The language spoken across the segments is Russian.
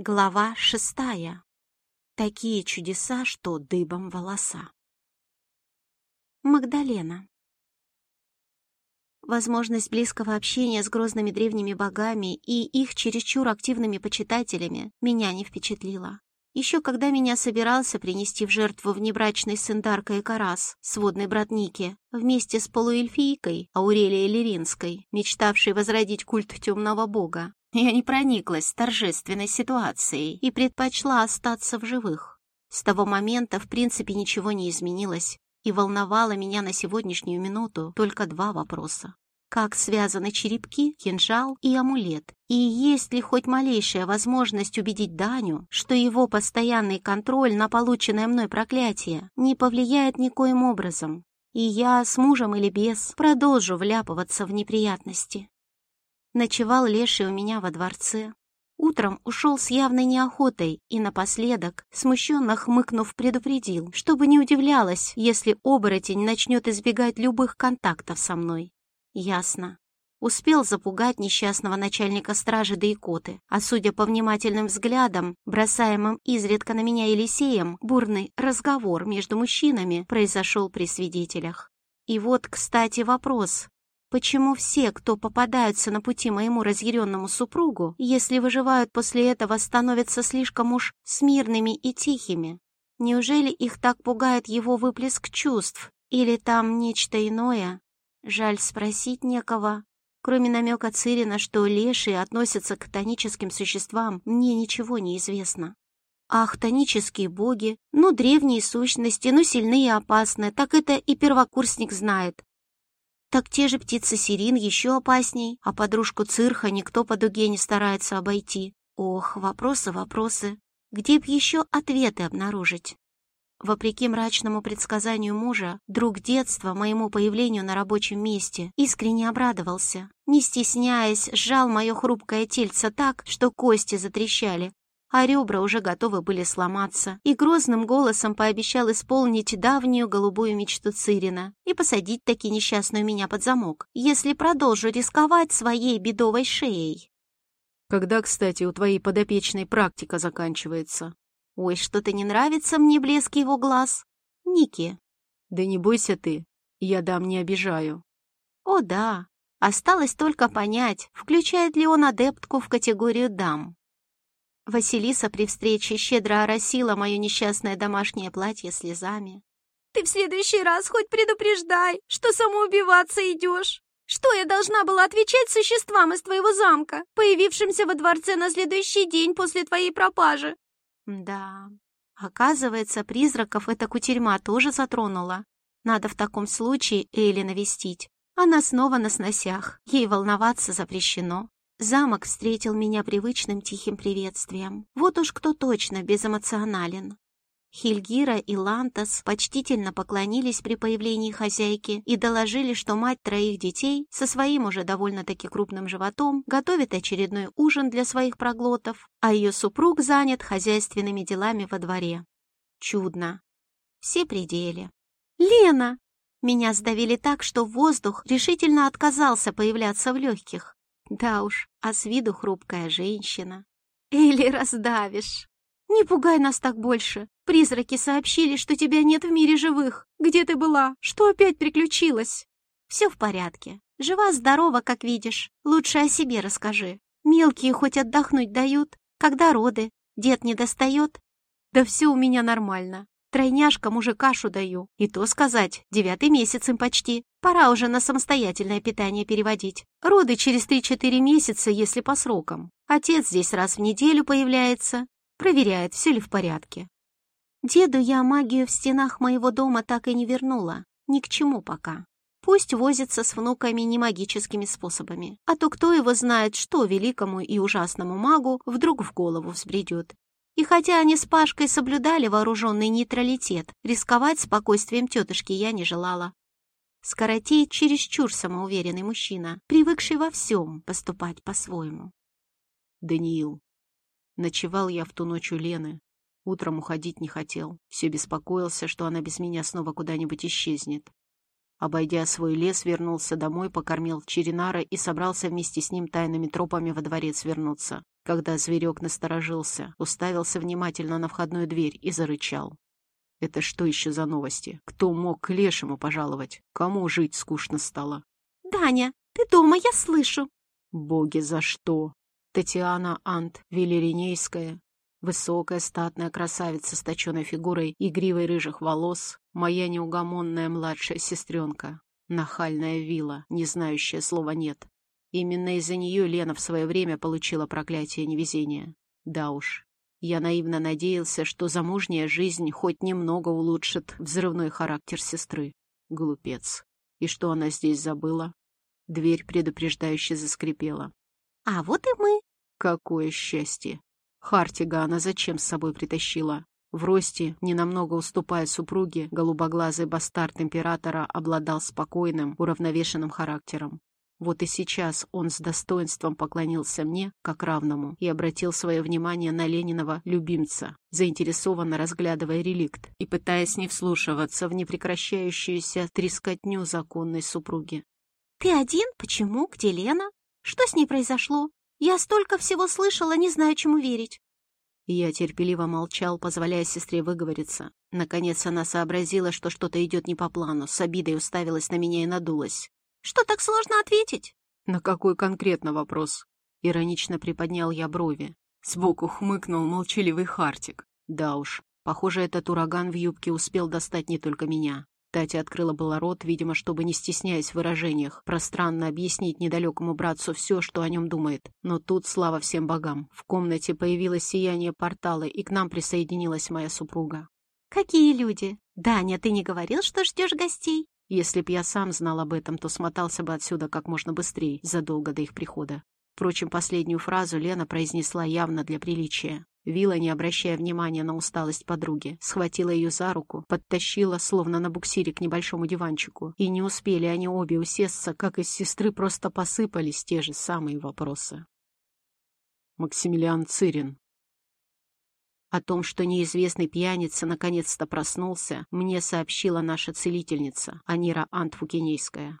Глава шестая. Такие чудеса, что дыбом волоса. Магдалена. Возможность близкого общения с грозными древними богами и их чересчур активными почитателями меня не впечатлила. Еще когда меня собирался принести в жертву внебрачный сын Дарка и Карас, сводный брат Ники, вместе с полуэльфийкой Аурелией Леринской, мечтавшей возродить культ темного бога, я не прониклась торжественной ситуацией и предпочла остаться в живых. С того момента, в принципе, ничего не изменилось, и волновало меня на сегодняшнюю минуту только два вопроса. Как связаны черепки, кинжал и амулет? И есть ли хоть малейшая возможность убедить Даню, что его постоянный контроль на полученное мной проклятие не повлияет никоим образом, и я, с мужем или без, продолжу вляпываться в неприятности? Ночевал Леший у меня во дворце. Утром ушел с явной неохотой и напоследок, смущенно хмыкнув, предупредил, чтобы не удивлялась, если оборотень начнет избегать любых контактов со мной. Ясно. Успел запугать несчастного начальника стражи да икоты, а судя по внимательным взглядам, бросаемым изредка на меня Елисеем, бурный разговор между мужчинами произошел при свидетелях. И вот, кстати, вопрос, Почему все, кто попадаются на пути моему разъяренному супругу, если выживают после этого, становятся слишком уж смирными и тихими? Неужели их так пугает его выплеск чувств? Или там нечто иное? Жаль спросить некого. Кроме намека Цирина, что лешие относятся к тоническим существам, мне ничего не известно. Ах, тонические боги, ну древние сущности, ну сильные и опасные, так это и первокурсник знает. Так те же птицы сирин еще опасней, а подружку цирха никто по дуге не старается обойти. Ох, вопросы, вопросы. Где б еще ответы обнаружить? Вопреки мрачному предсказанию мужа, друг детства моему появлению на рабочем месте искренне обрадовался. Не стесняясь, сжал мое хрупкое тельце так, что кости затрещали, а ребра уже готовы были сломаться, и грозным голосом пообещал исполнить давнюю голубую мечту Цирина и посадить таки несчастную меня под замок, если продолжу рисковать своей бедовой шеей. Когда, кстати, у твоей подопечной практика заканчивается? Ой, что-то не нравится мне блеск его глаз. Ники. Да не бойся ты, я дам не обижаю. О да, осталось только понять, включает ли он адептку в категорию дам. Василиса при встрече щедро оросила мое несчастное домашнее платье слезами. «Ты в следующий раз хоть предупреждай, что самоубиваться идешь. Что я должна была отвечать существам из твоего замка, появившимся во дворце на следующий день после твоей пропажи?» «Да, оказывается, призраков эта кутерьма тоже затронула. Надо в таком случае Эйли навестить. Она снова на сносях, ей волноваться запрещено. Замок встретил меня привычным тихим приветствием. Вот уж кто точно безэмоционален. Хильгира и Лантас почтительно поклонились при появлении хозяйки и доложили, что мать троих детей со своим уже довольно-таки крупным животом готовит очередной ужин для своих проглотов, а ее супруг занят хозяйственными делами во дворе. Чудно. Все пределы. «Лена!» Меня сдавили так, что воздух решительно отказался появляться в легких. Да уж, а с виду хрупкая женщина. Или раздавишь. Не пугай нас так больше. Призраки сообщили, что тебя нет в мире живых. Где ты была? Что опять приключилось? Все в порядке. Жива-здорова, как видишь. Лучше о себе расскажи. Мелкие хоть отдохнуть дают. Когда роды? Дед не достает? Да все у меня нормально. Тройняшкам уже кашу даю. И то сказать, девятый месяц им почти. Пора уже на самостоятельное питание переводить. Роды через 3-4 месяца, если по срокам. Отец здесь раз в неделю появляется, проверяет, все ли в порядке. Деду я магию в стенах моего дома так и не вернула. Ни к чему пока. Пусть возится с внуками не магическими способами. А то кто его знает, что великому и ужасному магу вдруг в голову взбредет. И хотя они с Пашкой соблюдали вооруженный нейтралитет, рисковать спокойствием тетушки я не желала. Скоротей чересчур самоуверенный мужчина, привыкший во всем поступать по-своему. Даниил. Ночевал я в ту ночь у Лены. Утром уходить не хотел. Все беспокоился, что она без меня снова куда-нибудь исчезнет. Обойдя свой лес, вернулся домой, покормил Черинара и собрался вместе с ним тайными тропами во дворец вернуться. когда зверек насторожился, уставился внимательно на входную дверь и зарычал. Это что еще за новости? Кто мог к лешему пожаловать? Кому жить скучно стало? «Даня, ты дома, я слышу!» Боги, за что? Татьяна Ант Велеринейская, высокая статная красавица с точенной фигурой и гривой рыжих волос, моя неугомонная младшая сестренка, нахальная вилла, не знающая слова «нет». Именно из-за нее Лена в свое время получила проклятие невезения. Да уж, я наивно надеялся, что замужняя жизнь хоть немного улучшит взрывной характер сестры. Глупец. И что она здесь забыла? Дверь предупреждающе заскрипела. «А вот и мы!» Какое счастье! Хартига она зачем с собой притащила? В росте, ненамного уступая супруге, голубоглазый бастард императора обладал спокойным, уравновешенным характером. Вот и сейчас он с достоинством поклонился мне, как равному, и обратил свое внимание на Ленинова любимца, заинтересованно разглядывая реликт и пытаясь не вслушиваться в непрекращающуюся трескотню законной супруги. «Ты один? Почему? Где Лена? Что с ней произошло? Я столько всего слышала, не знаю, чему верить». Я терпеливо молчал, позволяя сестре выговориться. Наконец она сообразила, что что-то идет не по плану, с обидой уставилась на меня и надулась. Что так сложно ответить? На какой конкретно вопрос? Иронично приподнял я брови. Сбоку хмыкнул молчаливый Хартик. Да уж, похоже, этот ураган в юбке успел достать не только меня. Татя открыла было рот, видимо, чтобы, не стесняясь в выражениях, пространно объяснить недалекому братцу все, что о нем думает. Но тут, слава всем богам, в комнате появилось сияние портала, и к нам присоединилась моя супруга. «Какие люди? Даня, ты не говорил, что ждешь гостей?» Если б я сам знал об этом, то смотался бы отсюда как можно быстрее, задолго до их прихода. Впрочем, последнюю фразу Лена произнесла явно для приличия. Вилла, не обращая внимания на усталость подруги, схватила ее за руку, подтащила, словно на буксире, к небольшому диванчику. И не успели они обе усесться, как из сестры просто посыпались те же самые вопросы. Максимилиан Цирин, о том, что неизвестный пьяница наконец-то проснулся, мне сообщила наша целительница, Анира Антфукинейская.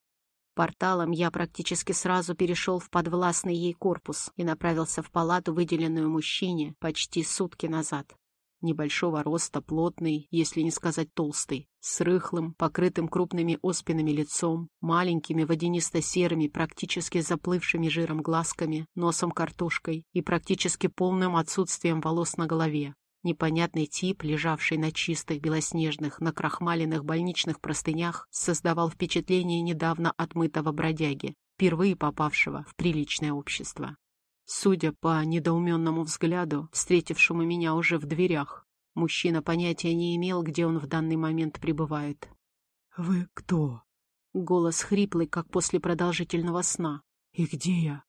Порталом я практически сразу перешел в подвластный ей корпус и направился в палату, выделенную мужчине, почти сутки назад. Небольшого роста, плотный, если не сказать толстый, с рыхлым, покрытым крупными оспинами лицом, маленькими водянисто-серыми, практически заплывшими жиром глазками, носом картошкой и практически полным отсутствием волос на голове. Непонятный тип, лежавший на чистых, белоснежных, накрахмаленных больничных простынях, создавал впечатление недавно отмытого бродяги, впервые попавшего в приличное общество. Судя по недоуменному взгляду, встретившему меня уже в дверях, мужчина понятия не имел, где он в данный момент пребывает. «Вы кто?» Голос хриплый, как после продолжительного сна. «И где я?»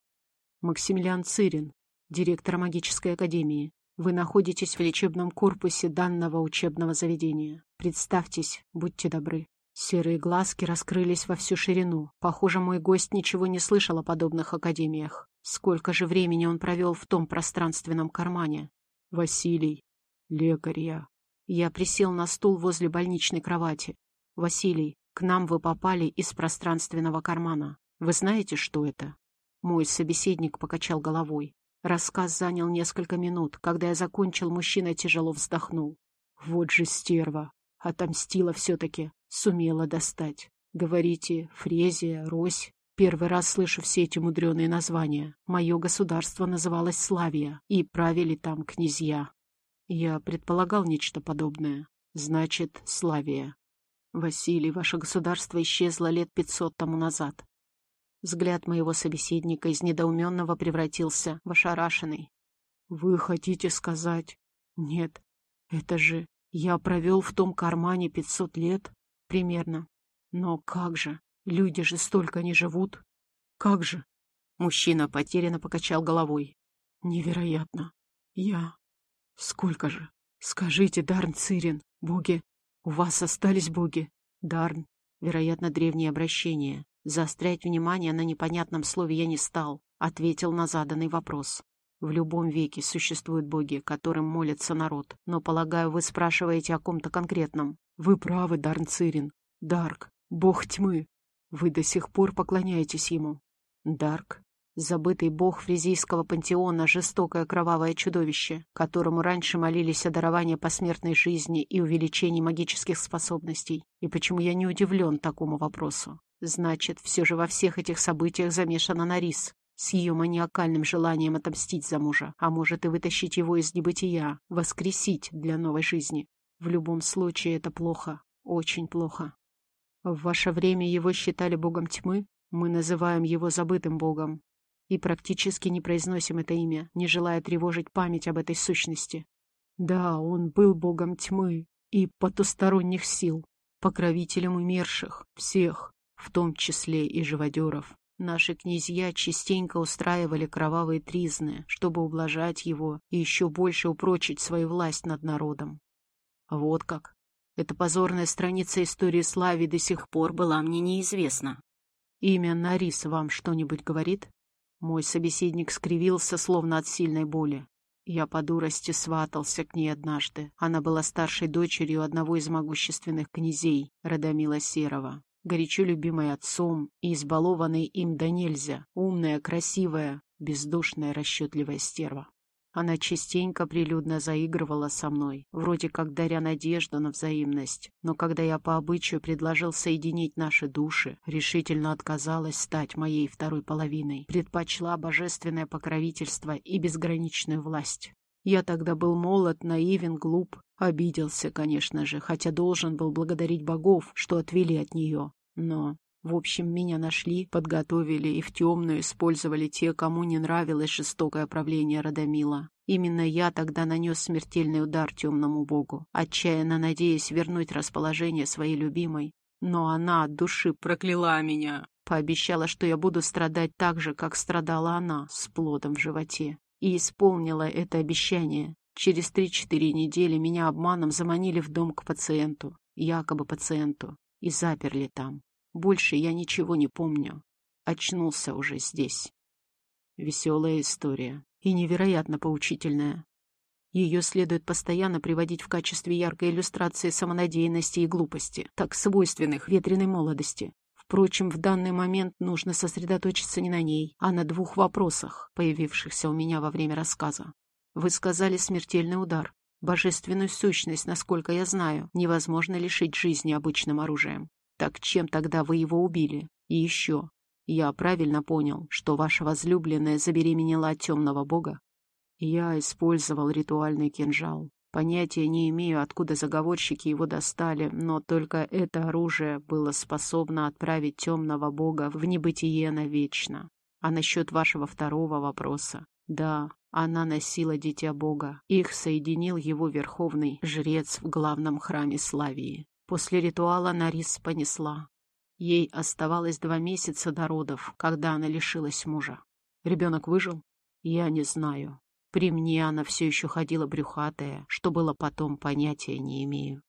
«Максимилиан Цирин, директор магической академии. Вы находитесь в лечебном корпусе данного учебного заведения. Представьтесь, будьте добры». Серые глазки раскрылись во всю ширину. Похоже, мой гость ничего не слышал о подобных академиях. Сколько же времени он провел в том пространственном кармане? Василий. Лекарь я. Я присел на стул возле больничной кровати. Василий, к нам вы попали из пространственного кармана. Вы знаете, что это? Мой собеседник покачал головой. Рассказ занял несколько минут. Когда я закончил, мужчина тяжело вздохнул. Вот же стерва. Отомстила все-таки. Сумела достать. Говорите, Фрезия, Рось. Первый раз слышу все эти мудреные названия. Мое государство называлось Славия, и правили там князья. Я предполагал нечто подобное. Значит, Славия. Василий, ваше государство исчезло лет пятьсот тому назад. Взгляд моего собеседника из недоуменного превратился в ошарашенный. «Вы хотите сказать...» «Нет, это же... Я провел в том кармане пятьсот лет? Примерно. Но как же? Люди же столько не живут. Как же?» Мужчина потерянно покачал головой. «Невероятно. Я... Сколько же? Скажите, Дарн Цирин, боги... У вас остались боги? Дарн, вероятно, древнее обращение. Заострять внимание на непонятном слове я не стал, ответил на заданный вопрос. В любом веке существуют боги, которым молится народ, но, полагаю, вы спрашиваете о ком-то конкретном. Вы правы, Дарнцирин. Дарк, бог тьмы. Вы до сих пор поклоняетесь ему. Дарк. Забытый бог фризийского пантеона, жестокое кровавое чудовище, которому раньше молились о даровании посмертной жизни и увеличении магических способностей. И почему я не удивлен такому вопросу? Значит, все же во всех этих событиях замешана Нарис, с ее маниакальным желанием отомстить за мужа, а может и вытащить его из небытия, воскресить для новой жизни. В любом случае это плохо, очень плохо. В ваше время его считали богом тьмы, мы называем его забытым богом, и практически не произносим это имя, не желая тревожить память об этой сущности. Да, он был богом тьмы и потусторонних сил, покровителем умерших, всех, в том числе и живодеров. Наши князья частенько устраивали кровавые тризны, чтобы ублажать его и еще больше упрочить свою власть над народом. Вот как. Эта позорная страница истории Слави до сих пор была мне неизвестна. Имя Нарис вам что-нибудь говорит? Мой собеседник скривился, словно от сильной боли. Я по дурости сватался к ней однажды. Она была старшей дочерью одного из могущественных князей, Радомила Серова. Горячо любимой отцом и избалованной им до нельзя. Умная, красивая, бездушная, расчетливая стерва. Она частенько прилюдно заигрывала со мной, вроде как даря надежду на взаимность, но когда я по обычаю предложил соединить наши души, решительно отказалась стать моей второй половиной, предпочла божественное покровительство и безграничную власть. Я тогда был молод, наивен, глуп, обиделся, конечно же, хотя должен был благодарить богов, что отвели от нее. Но в общем, меня нашли, подготовили и в темную использовали те, кому не нравилось жестокое правление Радомила. Именно я тогда нанес смертельный удар темному богу, отчаянно надеясь вернуть расположение своей любимой. Но она от души прокляла меня, пообещала, что я буду страдать так же, как страдала она, с плодом в животе. И исполнила это обещание. Через три-четыре недели меня обманом заманили в дом к пациенту, якобы пациенту, и заперли там. Больше я ничего не помню. Очнулся уже здесь. Веселая история и невероятно поучительная. Ее следует постоянно приводить в качестве яркой иллюстрации самонадеянности и глупости, так свойственных ветреной молодости. Впрочем, в данный момент нужно сосредоточиться не на ней, а на двух вопросах, появившихся у меня во время рассказа. Вы сказали смертельный удар. Божественную сущность, насколько я знаю, невозможно лишить жизни обычным оружием. Так чем тогда вы его убили? И еще, я правильно понял, что ваша возлюбленная забеременела от темного бога? Я использовал ритуальный кинжал. Понятия не имею, откуда заговорщики его достали, но только это оружие было способно отправить темного бога в небытие навечно. А насчет вашего второго вопроса. Да, она носила дитя бога. Их соединил его верховный жрец в главном храме Славии. После ритуала Нарис понесла. Ей оставалось два месяца до родов, когда она лишилась мужа. Ребенок выжил? Я не знаю. При мне она все еще ходила брюхатая, что было потом, понятия не имею.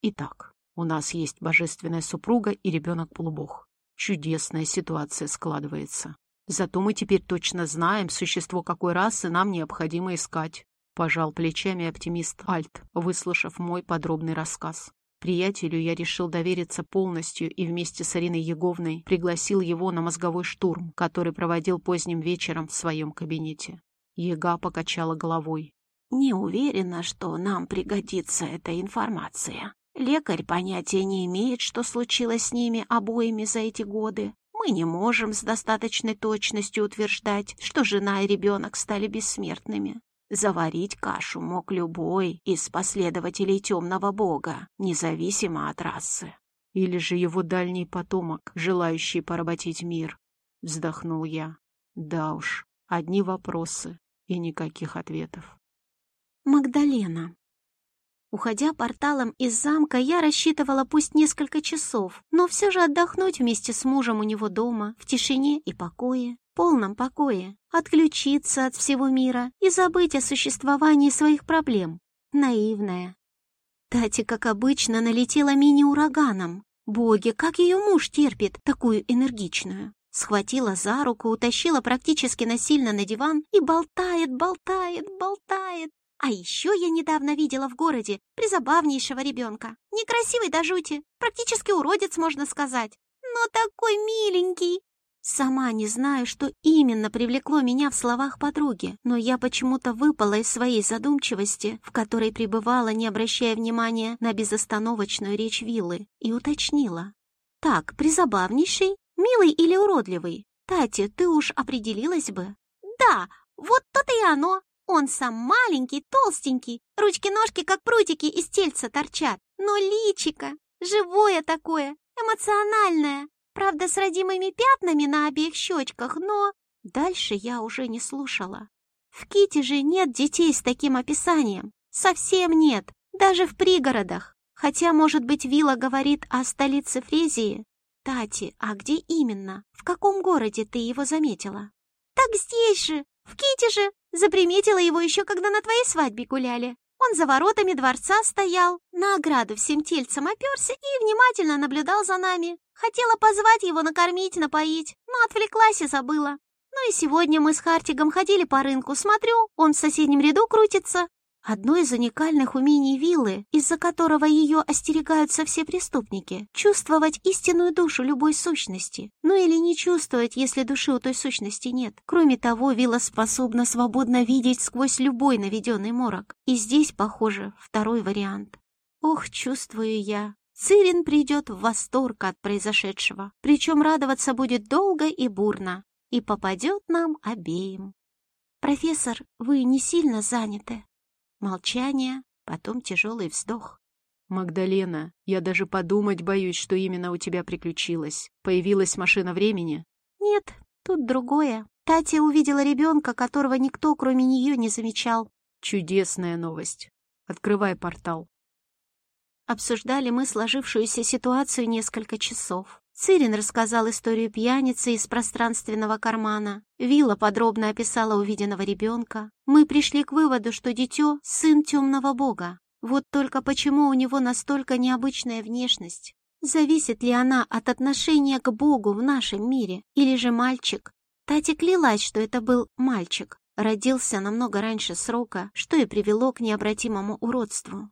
Итак, у нас есть божественная супруга и ребенок-полубог. Чудесная ситуация складывается. Зато мы теперь точно знаем, существо какой расы нам необходимо искать. Пожал плечами оптимист Альт, выслушав мой подробный рассказ. Приятелю я решил довериться полностью и вместе с Ариной Еговной пригласил его на мозговой штурм, который проводил поздним вечером в своем кабинете. Ега покачала головой. «Не уверена, что нам пригодится эта информация. Лекарь понятия не имеет, что случилось с ними обоими за эти годы. Мы не можем с достаточной точностью утверждать, что жена и ребенок стали бессмертными. Заварить кашу мог любой из последователей темного бога, независимо от расы. Или же его дальний потомок, желающий поработить мир. Вздохнул я. Да уж, одни вопросы и никаких ответов. Магдалена. Уходя порталом из замка, я рассчитывала пусть несколько часов, но все же отдохнуть вместе с мужем у него дома, в тишине и покое полном покое, отключиться от всего мира и забыть о существовании своих проблем. Наивная. Тати, как обычно, налетела мини-ураганом. Боги, как ее муж терпит такую энергичную. Схватила за руку, утащила практически насильно на диван и болтает, болтает, болтает. А еще я недавно видела в городе призабавнейшего ребенка. Некрасивый до жути, практически уродец, можно сказать, но такой миленький. Сама не знаю, что именно привлекло меня в словах подруги, но я почему-то выпала из своей задумчивости, в которой пребывала, не обращая внимания на безостановочную речь виллы, и уточнила. «Так, призабавнейший, милый или уродливый? Тати, ты уж определилась бы?» «Да, вот то-то и оно. Он сам маленький, толстенький, ручки-ножки как прутики из тельца торчат, но личико, живое такое, эмоциональное, Правда, с родимыми пятнами на обеих щечках, но... Дальше я уже не слушала. В Ките же нет детей с таким описанием. Совсем нет. Даже в пригородах. Хотя, может быть, Вилла говорит о столице Фрезии. Тати, а где именно? В каком городе ты его заметила? Так здесь же, в Ките же. Заприметила его еще, когда на твоей свадьбе гуляли. Он за воротами дворца стоял, на ограду всем тельцем оперся и внимательно наблюдал за нами. Хотела позвать его накормить, напоить, но отвлеклась и забыла. Ну и сегодня мы с Хартигом ходили по рынку, смотрю, он в соседнем ряду крутится. Одно из уникальных умений виллы, из-за которого ее остерегаются все преступники, чувствовать истинную душу любой сущности. Ну или не чувствовать, если души у той сущности нет. Кроме того, вилла способна свободно видеть сквозь любой наведенный морок. И здесь, похоже, второй вариант. Ох, чувствую я, Цирин придет в восторг от произошедшего, причем радоваться будет долго и бурно, и попадет нам обеим. «Профессор, вы не сильно заняты?» Молчание, потом тяжелый вздох. «Магдалена, я даже подумать боюсь, что именно у тебя приключилось. Появилась машина времени?» «Нет, тут другое. Татья увидела ребенка, которого никто, кроме нее, не замечал». «Чудесная новость. Открывай портал». Обсуждали мы сложившуюся ситуацию несколько часов. Цирин рассказал историю пьяницы из пространственного кармана. Вилла подробно описала увиденного ребенка. Мы пришли к выводу, что дитё — сын темного бога. Вот только почему у него настолько необычная внешность? Зависит ли она от отношения к богу в нашем мире? Или же мальчик? Тати клялась, что это был мальчик. Родился намного раньше срока, что и привело к необратимому уродству.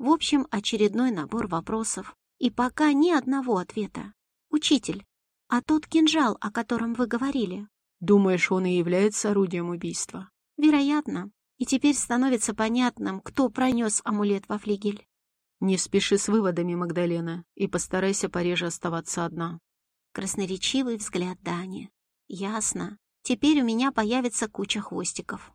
В общем, очередной набор вопросов. И пока ни одного ответа. Учитель, а тот кинжал, о котором вы говорили? Думаешь, он и является орудием убийства? Вероятно. И теперь становится понятным, кто пронес амулет во флигель. Не спеши с выводами, Магдалена, и постарайся пореже оставаться одна. Красноречивый взгляд Дани. Ясно. Теперь у меня появится куча хвостиков.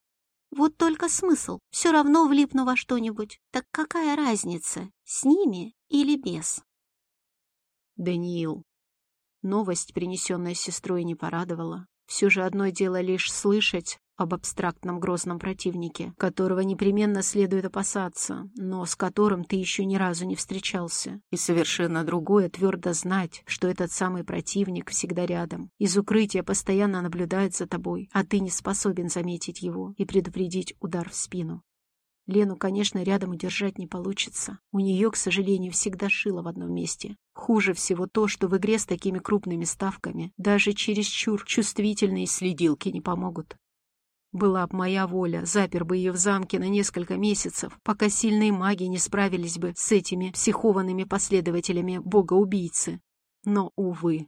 Вот только смысл. Все равно влипну во что-нибудь. Так какая разница, с ними или без? Даниил. Новость, принесенная сестрой, не порадовала. Все же одно дело лишь слышать об абстрактном грозном противнике, которого непременно следует опасаться, но с которым ты еще ни разу не встречался. И совершенно другое твердо знать, что этот самый противник всегда рядом. Из укрытия постоянно наблюдает за тобой, а ты не способен заметить его и предупредить удар в спину. Лену, конечно, рядом удержать не получится. У нее, к сожалению, всегда шило в одном месте. Хуже всего то, что в игре с такими крупными ставками даже чересчур чувствительные следилки не помогут. Была б моя воля, запер бы ее в замке на несколько месяцев, пока сильные маги не справились бы с этими психованными последователями бога-убийцы. Но, увы.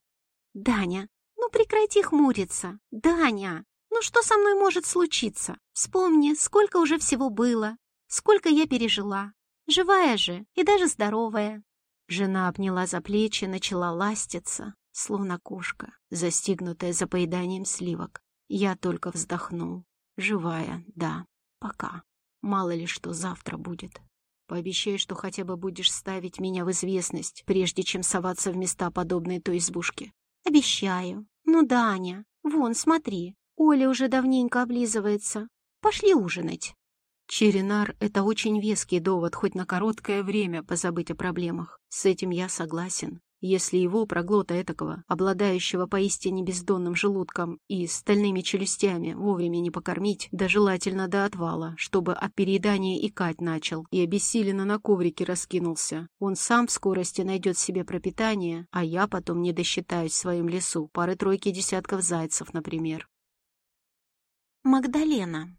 «Даня, ну прекрати хмуриться! Даня! Ну что со мной может случиться? Вспомни, сколько уже всего было, сколько я пережила. Живая же и даже здоровая». Жена обняла за плечи, начала ластиться, словно кошка, застигнутая за поеданием сливок. Я только вздохнул. Живая, да, пока. Мало ли что завтра будет. Пообещай, что хотя бы будешь ставить меня в известность, прежде чем соваться в места, подобные той избушке. Обещаю. Ну, Даня, вон, смотри, Оля уже давненько облизывается. Пошли ужинать. Черенар — это очень веский довод хоть на короткое время позабыть о проблемах. С этим я согласен. Если его, проглота этакого, обладающего поистине бездонным желудком и стальными челюстями, вовремя не покормить, да желательно до отвала, чтобы от переедания икать начал и обессиленно на коврике раскинулся, он сам в скорости найдет себе пропитание, а я потом не досчитаюсь в своем лесу. Пары-тройки десятков зайцев, например. Магдалена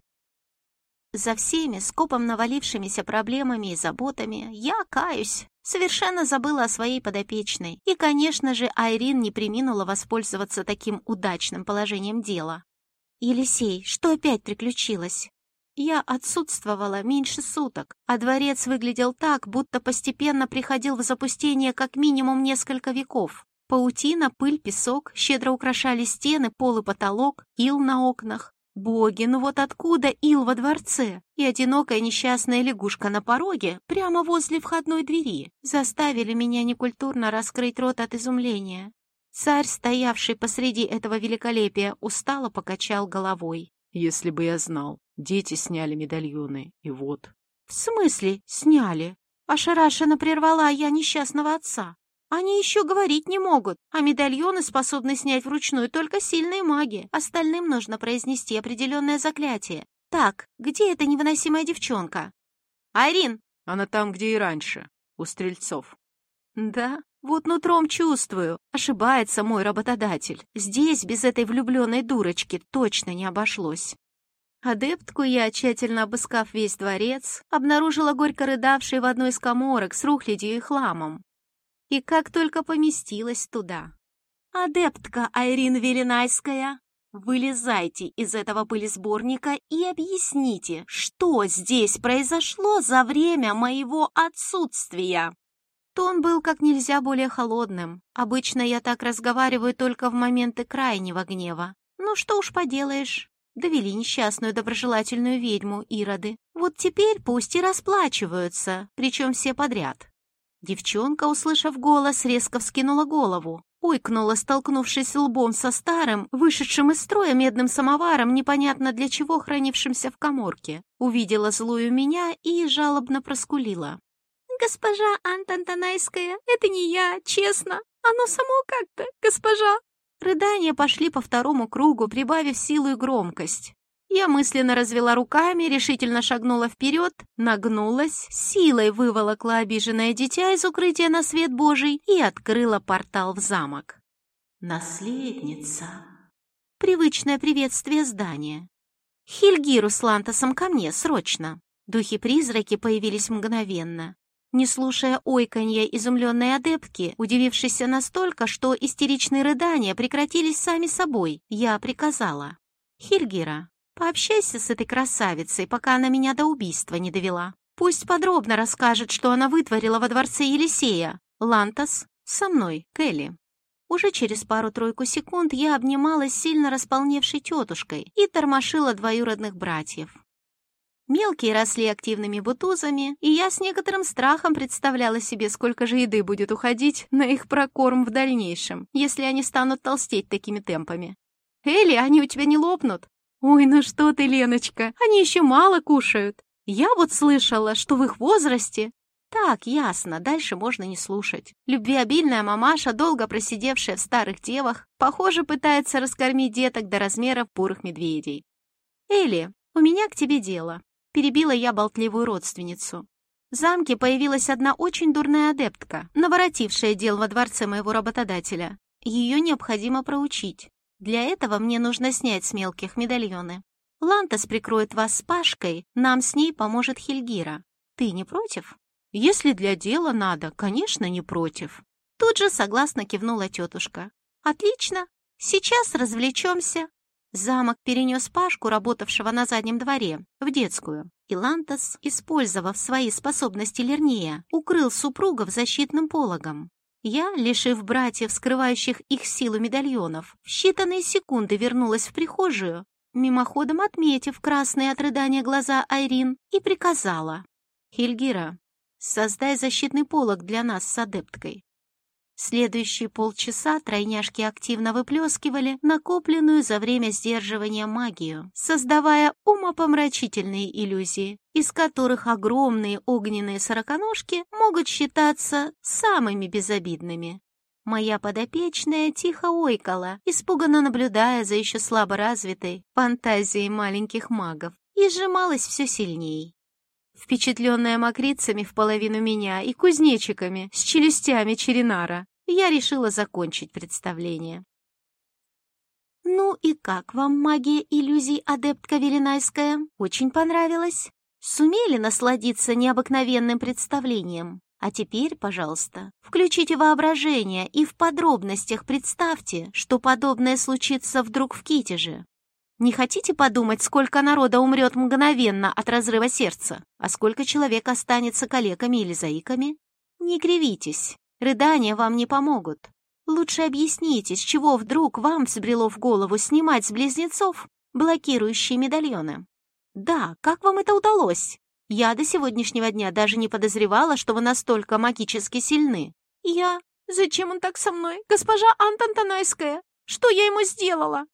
За всеми скопом навалившимися проблемами и заботами я каюсь. Совершенно забыла о своей подопечной. И, конечно же, Айрин не приминула воспользоваться таким удачным положением дела. «Елисей, что опять приключилось?» Я отсутствовала меньше суток, а дворец выглядел так, будто постепенно приходил в запустение как минимум несколько веков. Паутина, пыль, песок щедро украшали стены, пол и потолок, ил на окнах. Боги, ну вот откуда ил во дворце? И одинокая несчастная лягушка на пороге, прямо возле входной двери, заставили меня некультурно раскрыть рот от изумления. Царь, стоявший посреди этого великолепия, устало покачал головой. Если бы я знал, дети сняли медальоны, и вот. «В смысле сняли?» Ошарашенно прервала я несчастного отца. «Они еще говорить не могут, а медальоны способны снять вручную только сильные маги. Остальным нужно произнести определенное заклятие. Так, где эта невыносимая девчонка?» «Айрин!» Она там, где и раньше, у стрельцов. «Да, вот нутром чувствую. Ошибается мой работодатель. Здесь без этой влюбленной дурочки точно не обошлось. Адептку я, тщательно обыскав весь дворец, обнаружила горько рыдавшей в одной из коморок с рухлядью и хламом. И как только поместилась туда. «Адептка Айрин Велинайская, вылезайте из этого пылесборника и объясните, что здесь произошло за время моего отсутствия!» Тон был как нельзя более холодным. Обычно я так разговариваю только в моменты крайнего гнева. Ну что уж поделаешь. Довели несчастную доброжелательную ведьму Ироды. Вот теперь пусть и расплачиваются, причем все подряд. Девчонка, услышав голос, резко вскинула голову. Ойкнула, столкнувшись лбом со старым, вышедшим из строя медным самоваром, непонятно для чего хранившимся в коморке. Увидела злую меня и жалобно проскулила. «Госпожа Антантанайская, это не я, честно. Оно само как-то, госпожа». Рыдания пошли по второму кругу, прибавив силу и громкость. Я мысленно развела руками, решительно шагнула вперед, нагнулась, силой выволокла обиженное дитя из укрытия на свет Божий и открыла портал в замок. «Наследница!» Привычное приветствие здания. «Хильгиру с Лантосом ко мне, срочно!» Духи-призраки появились мгновенно. Не слушая ойканья изумленной адептки, удивившейся настолько, что истеричные рыдания прекратились сами собой, я приказала. «Хильгера, пообщайся с этой красавицей, пока она меня до убийства не довела. Пусть подробно расскажет, что она вытворила во дворце Елисея. Лантас, со мной, Келли». Уже через пару-тройку секунд я обнималась сильно располневшей тетушкой и тормошила двоюродных братьев. Мелкие росли активными бутузами, и я с некоторым страхом представляла себе, сколько же еды будет уходить на их прокорм в дальнейшем, если они станут толстеть такими темпами. «Элли, они у тебя не лопнут?» «Ой, ну что ты, Леночка, они еще мало кушают. Я вот слышала, что в их возрасте...» Так, ясно, дальше можно не слушать. Любвеобильная мамаша, долго просидевшая в старых девах, похоже, пытается раскормить деток до размеров бурых медведей. «Элли, у меня к тебе дело. Перебила я болтливую родственницу. В замке появилась одна очень дурная адептка, наворотившая дел во дворце моего работодателя. Ее необходимо проучить. Для этого мне нужно снять с мелких медальоны. Лантас прикроет вас с Пашкой, нам с ней поможет Хельгира. Ты не против? Если для дела надо, конечно, не против. Тут же согласно кивнула тетушка. Отлично, сейчас развлечемся. Замок перенес Пашку, работавшего на заднем дворе, в детскую. И Лантас, использовав свои способности Лернея, укрыл супругов защитным пологом. Я, лишив братьев, скрывающих их силу медальонов, в считанные секунды вернулась в прихожую, мимоходом отметив красные от рыдания глаза Айрин, и приказала. «Хильгира, создай защитный полог для нас с адепткой. Следующие полчаса тройняшки активно выплескивали накопленную за время сдерживания магию, создавая умопомрачительные иллюзии, из которых огромные огненные сороконожки могут считаться самыми безобидными. Моя подопечная тихо ойкала, испуганно наблюдая за еще слабо развитой фантазией маленьких магов, и сжималась все сильней. Впечатленная мокрицами в половину меня и кузнечиками с челюстями Черинара, я решила закончить представление. Ну и как вам магия иллюзий, адептка Велинайская? Очень понравилось? Сумели насладиться необыкновенным представлением? А теперь, пожалуйста, включите воображение и в подробностях представьте, что подобное случится вдруг в Китеже. Не хотите подумать, сколько народа умрет мгновенно от разрыва сердца, а сколько человек останется калеками или заиками? Не кривитесь, рыдания вам не помогут. Лучше объясните, с чего вдруг вам взбрело в голову снимать с близнецов блокирующие медальоны. Да, как вам это удалось? Я до сегодняшнего дня даже не подозревала, что вы настолько магически сильны. Я? Зачем он так со мной? Госпожа Антонтонайская, что я ему сделала?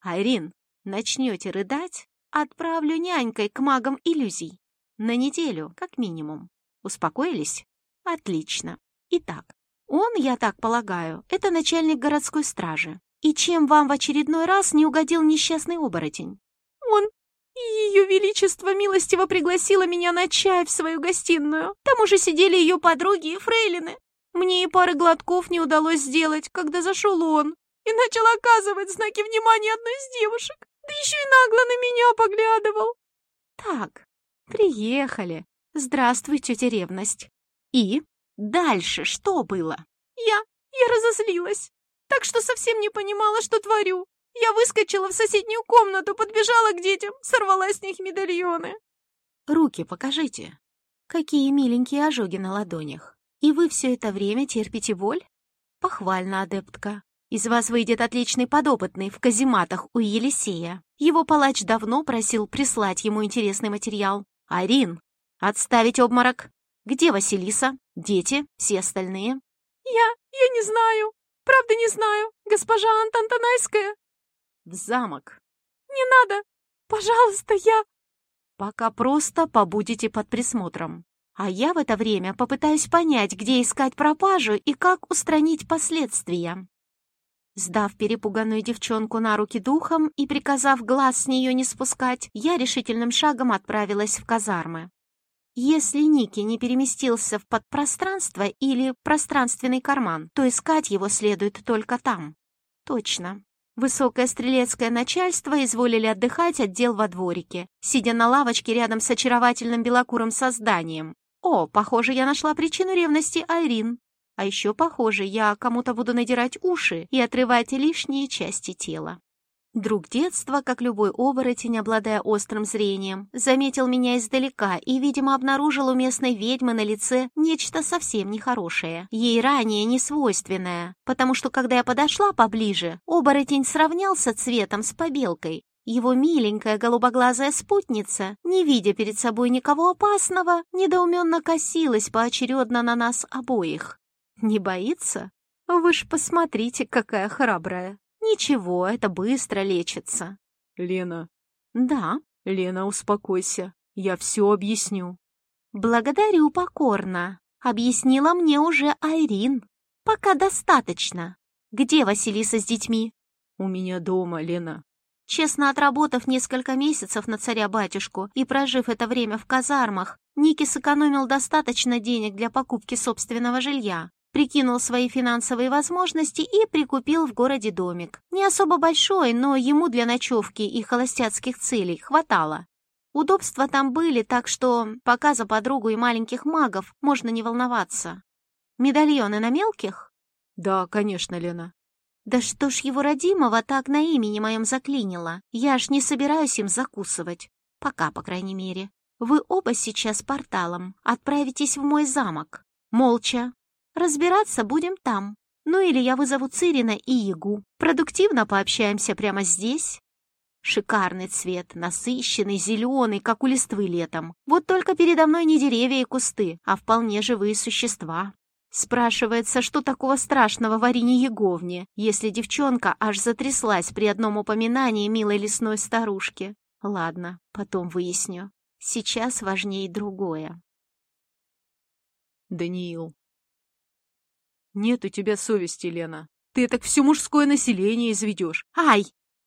Айрин, Начнете рыдать, отправлю нянькой к магам иллюзий. На неделю, как минимум. Успокоились? Отлично. Итак, он, я так полагаю, это начальник городской стражи. И чем вам в очередной раз не угодил несчастный оборотень? Он ее Величество милостиво пригласило меня на чай в свою гостиную. Там уже сидели ее подруги и фрейлины. Мне и пары глотков не удалось сделать, когда зашел он и начал оказывать знаки внимания одной из девушек. Да еще и нагло на меня поглядывал. Так, приехали. Здравствуй, тетя ревность. И дальше что было? Я, я разозлилась. Так что совсем не понимала, что творю. Я выскочила в соседнюю комнату, подбежала к детям, сорвала с них медальоны. Руки покажите. Какие миленькие ожоги на ладонях. И вы все это время терпите боль? Похвально, адептка. Из вас выйдет отличный подопытный в казематах у Елисея. Его палач давно просил прислать ему интересный материал. Арин, отставить обморок. Где Василиса? Дети? Все остальные? Я... я не знаю. Правда не знаю. Госпожа Антонтонайская. В замок. Не надо. Пожалуйста, я... Пока просто побудете под присмотром. А я в это время попытаюсь понять, где искать пропажу и как устранить последствия. Сдав перепуганную девчонку на руки духом и приказав глаз с нее не спускать, я решительным шагом отправилась в казармы. Если Ники не переместился в подпространство или пространственный карман, то искать его следует только там. Точно. Высокое стрелецкое начальство изволили отдыхать отдел во дворике, сидя на лавочке рядом с очаровательным белокурым созданием. О, похоже, я нашла причину ревности Айрин. А еще, похоже, я кому-то буду надирать уши и отрывать лишние части тела. Друг детства, как любой оборотень, обладая острым зрением, заметил меня издалека и, видимо, обнаружил у местной ведьмы на лице нечто совсем нехорошее, ей ранее не свойственное, потому что, когда я подошла поближе, оборотень сравнялся цветом с побелкой. Его миленькая голубоглазая спутница, не видя перед собой никого опасного, недоуменно косилась поочередно на нас обоих. Не боится? Вы ж посмотрите, какая храбрая. Ничего, это быстро лечится. Лена. Да. Лена, успокойся. Я все объясню. Благодарю покорно. Объяснила мне уже Айрин. Пока достаточно. Где Василиса с детьми? У меня дома, Лена. Честно отработав несколько месяцев на царя-батюшку и прожив это время в казармах, Ники сэкономил достаточно денег для покупки собственного жилья прикинул свои финансовые возможности и прикупил в городе домик. Не особо большой, но ему для ночевки и холостяцких целей хватало. Удобства там были, так что пока за подругу и маленьких магов можно не волноваться. Медальоны на мелких? Да, конечно, Лена. Да что ж его родимого так на имени моем заклинило? Я ж не собираюсь им закусывать. Пока, по крайней мере. Вы оба сейчас порталом отправитесь в мой замок. Молча, Разбираться будем там. Ну или я вызову Цирина и Ягу. Продуктивно пообщаемся прямо здесь. Шикарный цвет, насыщенный, зеленый, как у листвы летом. Вот только передо мной не деревья и кусты, а вполне живые существа. Спрашивается, что такого страшного в Арине Еговне, если девчонка аж затряслась при одном упоминании милой лесной старушки. Ладно, потом выясню. Сейчас важнее другое. Даниил. Нет у тебя совести, Лена. Ты так все мужское население изведешь. Ай!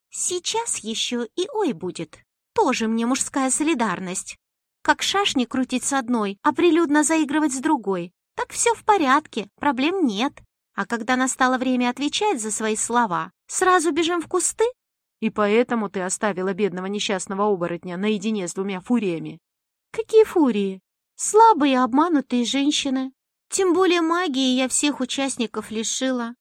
Сейчас еще и ой будет. Тоже мне мужская солидарность. Как шашни крутить с одной, а прилюдно заигрывать с другой. Так все в порядке, проблем нет. А когда настало время отвечать за свои слова, сразу бежим в кусты? И поэтому ты оставила бедного несчастного оборотня наедине с двумя фуриями. Какие фурии? Слабые, обманутые женщины. Тем более магии я всех участников лишила.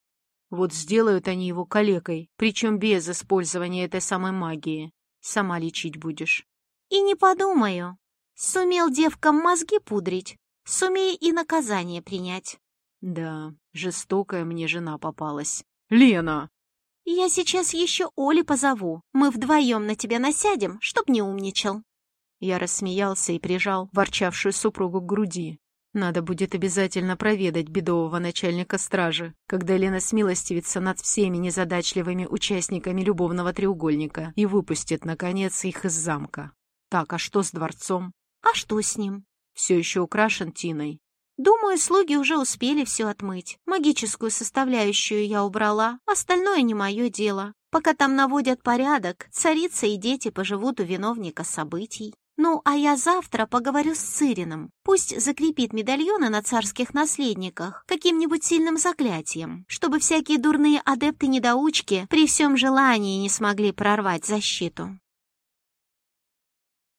Вот сделают они его калекой, причем без использования этой самой магии. Сама лечить будешь. И не подумаю. Сумел девкам мозги пудрить, сумей и наказание принять. Да, жестокая мне жена попалась. Лена! Я сейчас еще Оли позову. Мы вдвоем на тебя насядем, чтоб не умничал. Я рассмеялся и прижал ворчавшую супругу к груди. Надо будет обязательно проведать бедового начальника стражи, когда Лена смилостивится над всеми незадачливыми участниками любовного треугольника и выпустит, наконец, их из замка. Так, а что с дворцом? А что с ним? Все еще украшен тиной. Думаю, слуги уже успели все отмыть. Магическую составляющую я убрала, остальное не мое дело. Пока там наводят порядок, царица и дети поживут у виновника событий. Ну, а я завтра поговорю с Цирином. Пусть закрепит медальоны на царских наследниках каким-нибудь сильным заклятием, чтобы всякие дурные адепты-недоучки при всем желании не смогли прорвать защиту.